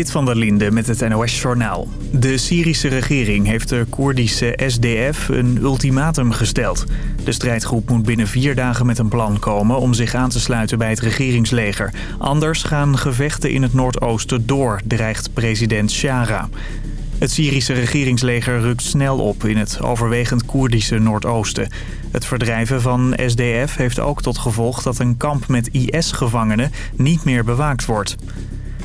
Dit van der Linde met het NOS-journaal. De Syrische regering heeft de Koerdische SDF een ultimatum gesteld. De strijdgroep moet binnen vier dagen met een plan komen om zich aan te sluiten bij het regeringsleger. Anders gaan gevechten in het Noordoosten door, dreigt president Shara. Het Syrische regeringsleger rukt snel op in het overwegend Koerdische Noordoosten. Het verdrijven van SDF heeft ook tot gevolg dat een kamp met IS-gevangenen niet meer bewaakt wordt.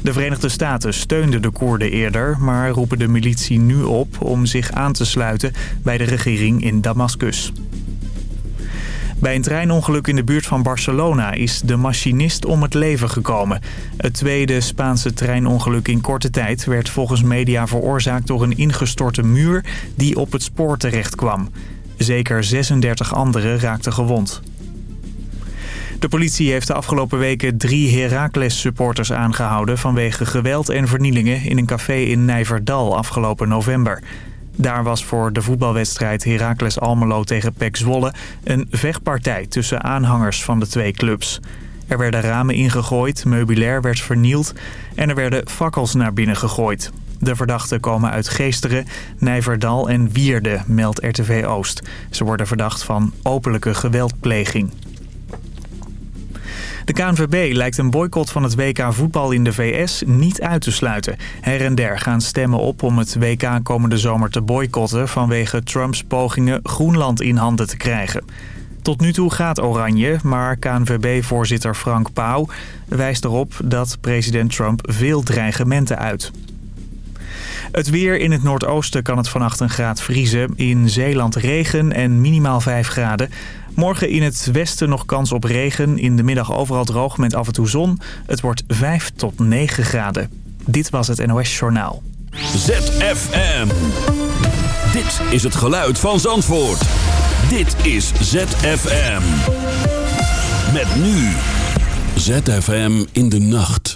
De Verenigde Staten steunden de Koerden eerder, maar roepen de militie nu op om zich aan te sluiten bij de regering in Damascus. Bij een treinongeluk in de buurt van Barcelona is de machinist om het leven gekomen. Het tweede Spaanse treinongeluk in korte tijd werd volgens media veroorzaakt door een ingestorte muur die op het spoor terecht kwam. Zeker 36 anderen raakten gewond. De politie heeft de afgelopen weken drie Heracles-supporters aangehouden... vanwege geweld en vernielingen in een café in Nijverdal afgelopen november. Daar was voor de voetbalwedstrijd Heracles Almelo tegen PEC Zwolle... een vechtpartij tussen aanhangers van de twee clubs. Er werden ramen ingegooid, meubilair werd vernield... en er werden fakkels naar binnen gegooid. De verdachten komen uit Geesteren, Nijverdal en Wierde, meldt RTV Oost. Ze worden verdacht van openlijke geweldpleging. De KNVB lijkt een boycott van het WK voetbal in de VS niet uit te sluiten. Her en der gaan stemmen op om het WK komende zomer te boycotten... vanwege Trumps pogingen Groenland in handen te krijgen. Tot nu toe gaat Oranje, maar KNVB-voorzitter Frank Pauw wijst erop dat president Trump veel dreigementen uit. Het weer in het noordoosten kan het vannacht een graad vriezen. In Zeeland regen en minimaal 5 graden. Morgen in het westen nog kans op regen. In de middag overal droog met af en toe zon. Het wordt 5 tot 9 graden. Dit was het NOS Journaal. ZFM. Dit is het geluid van Zandvoort. Dit is ZFM. Met nu. ZFM in de nacht.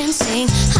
can sing.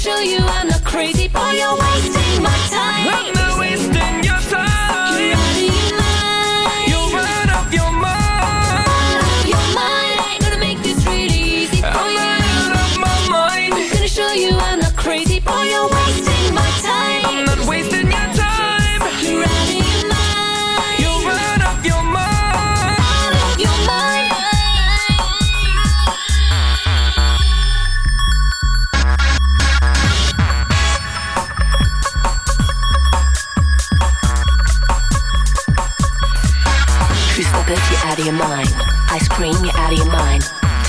show you I'm not crazy for your way.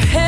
head.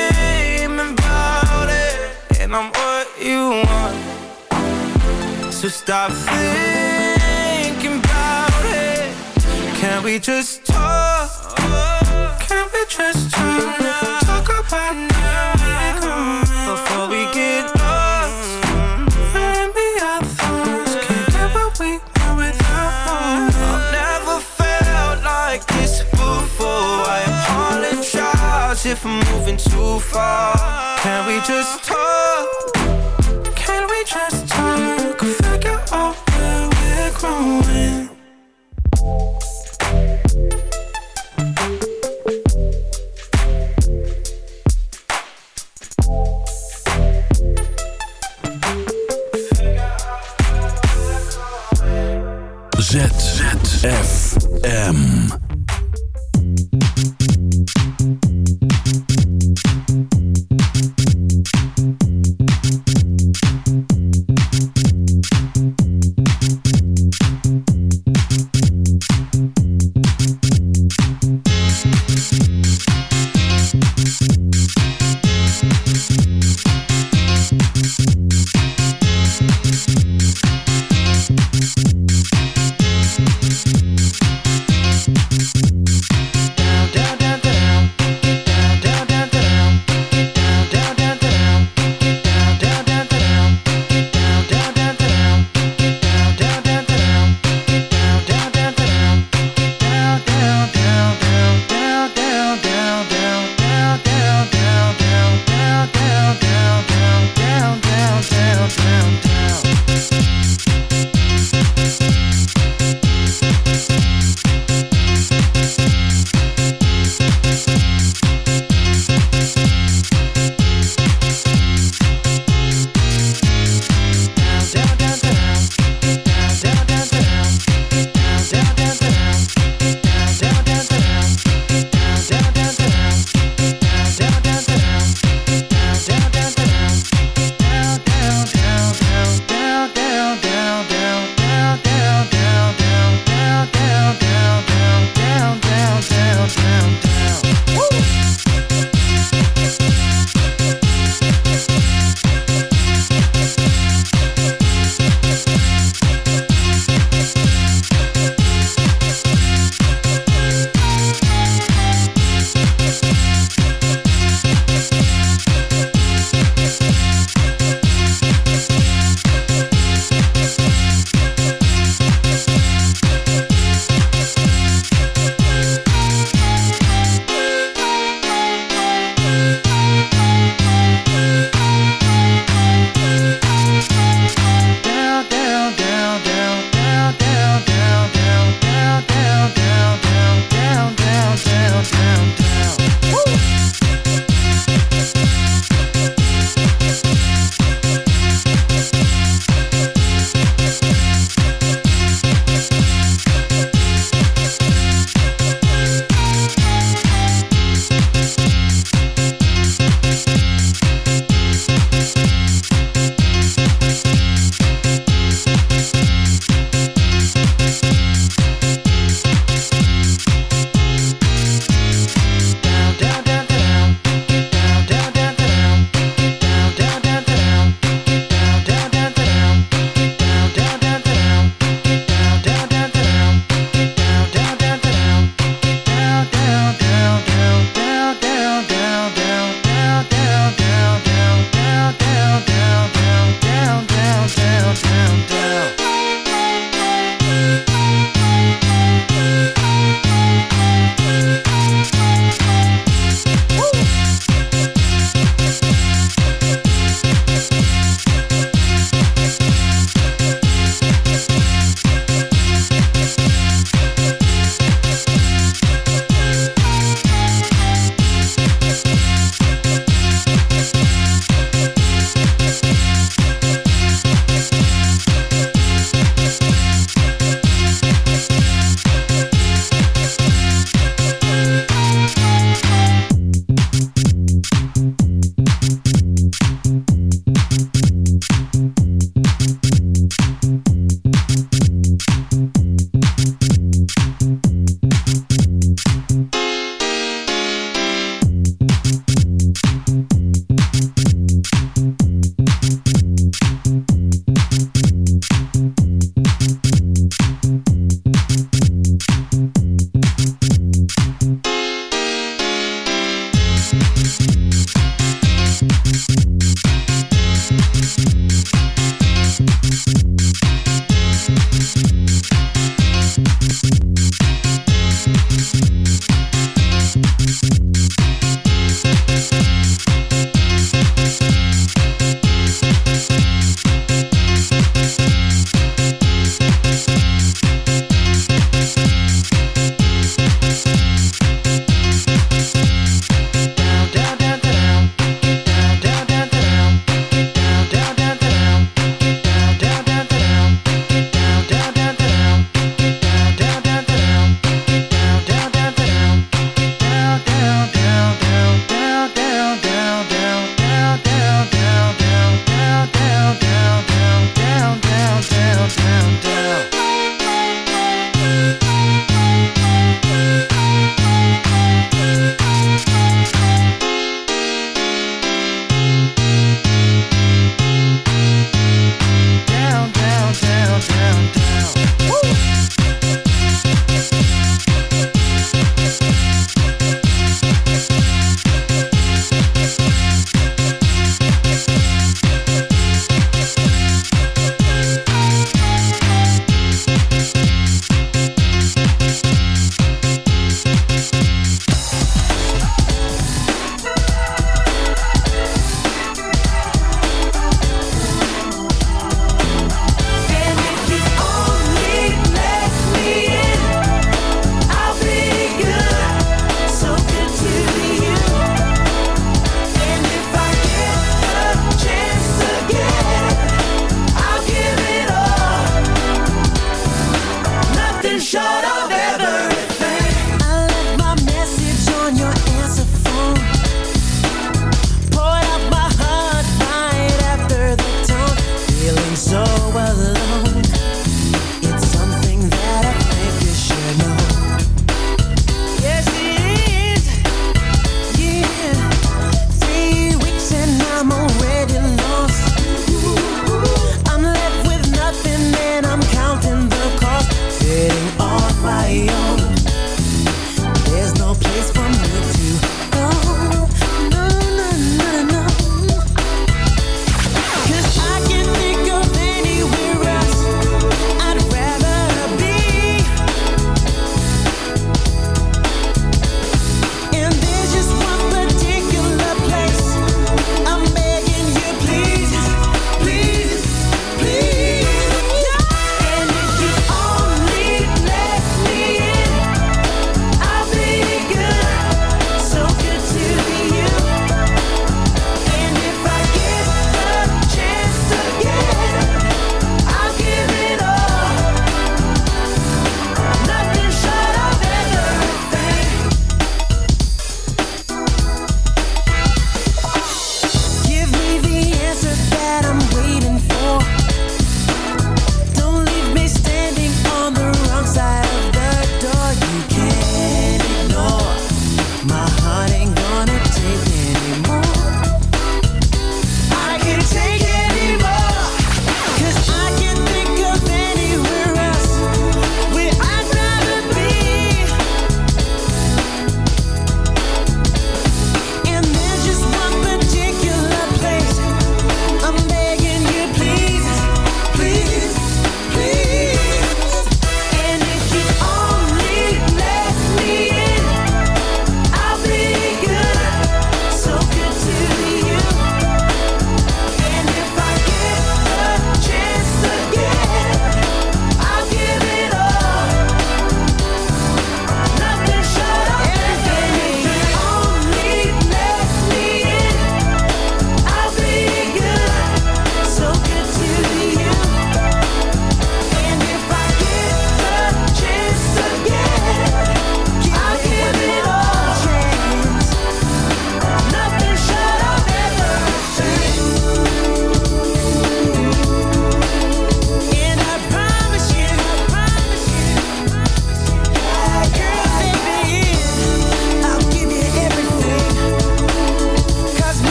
and I'm what you want. So stop thinking about it. Can we just talk? Can we just talk? Talk about now before we get lost. And be our thoughts. Can't get what we want without. I've never felt like this before. I if I'm moving too far. Can we just talk? ZFM.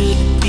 Should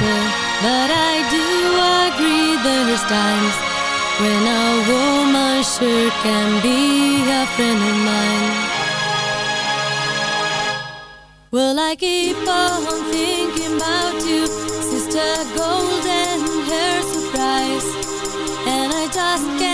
but I do agree there's times when a woman sure can be a friend of mine. Will I keep on thinking about you, sister golden hair surprise? And I just can't